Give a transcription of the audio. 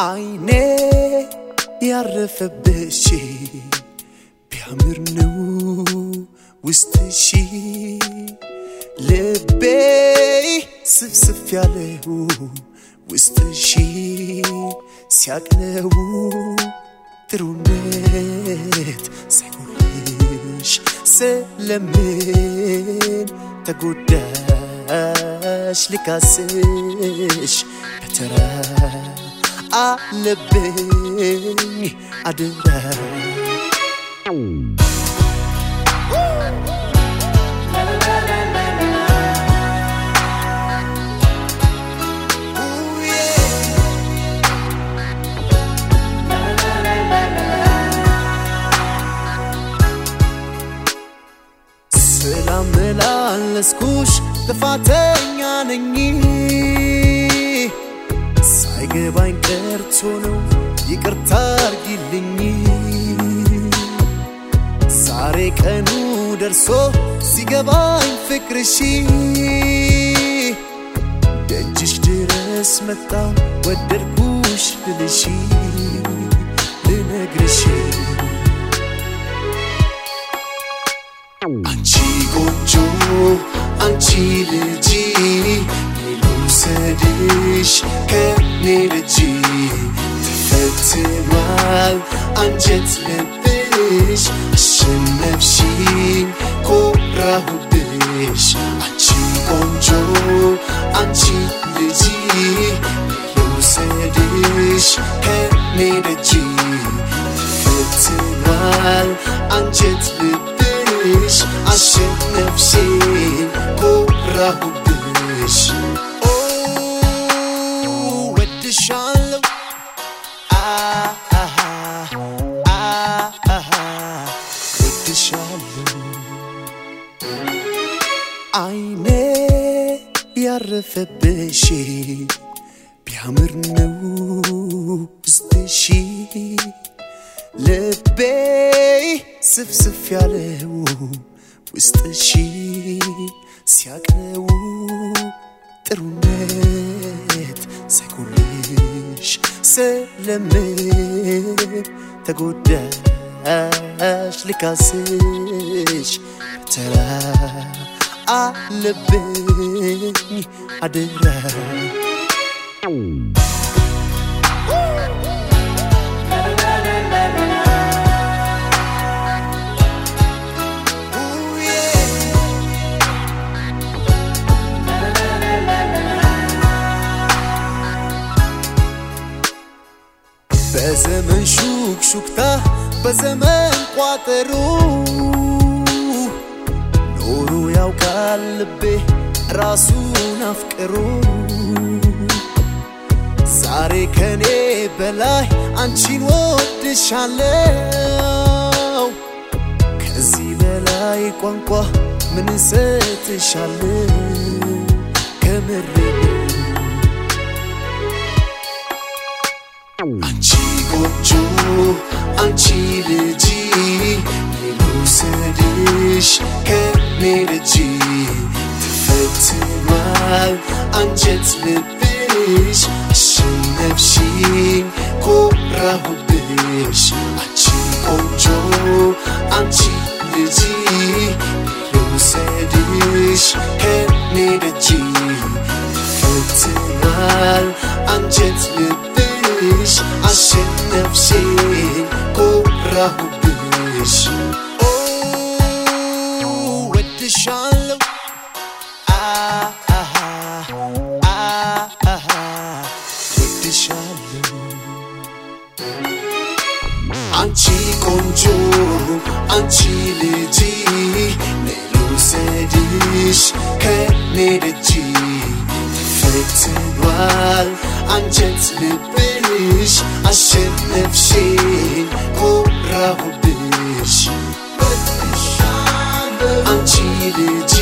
عينيه يعرف بشي بيعمر نو وسط الشي. سف سفسف عليه وسط الشي. سياك له ترونيت. سيقوليش سلمين. تقوداش لكاسش بترى አለብኝ አደራ ስላመላለስኩሽ ጥፋተኛ ነኝ ሳይገባኝ ቀርቶ ነው ይቅርታ አርጊልኝ ዛሬ ቀኑ ደርሶ ሲገባኝ ፍቅርሽ ደጅሽ ድረስ መጣው ወደድኩሽ ልልሽ ልነግርሽ። አንቺ ቆንጆ አንቺ ልጅ صديش كأني بتجي تفتن وعب عن جد لبش عشان نفشي كورة وبدش عنشي بونجو عنشي لجي لو صديش كأني بتجي تفتن وعب عن جد لبش عشان نفشي كورة وبدش ያረፈብሽ ቢያምር ነው ውስጥሽ ልቤ ስፍስፍ ያለው ውስጥሽ ሲያቅለው ጥሩነት ሳይጎልሽ ስለምን ተጎዳሽ ልካስሽ ተራ አለብኝ አደራ በዘመን ሹክሹክታ በዘመን ቋጠሮ ልቤ ራሱን አፍቅሮ ዛሬ ከኔ በላይ አንቺን ወድሻለው ከዚህ በላይ ቋንቋ ምን እሰጥሻለው ከምሬ አንቺ ቆንጆ አንቺ ልጅ سریش هم میرجی تفتی من انجت لبیش شن نفشیم قره و بیش انچی اونجا انچی لجی بیو سریش هم میرجی تفتی من انجت لبیش عشق نفشیم قره و بیش Anchi konjo, anchi liji Ne lusedish, ke nedici Fektin wal, anjet libirish Ashen nefshin, kura hubish Anchi liji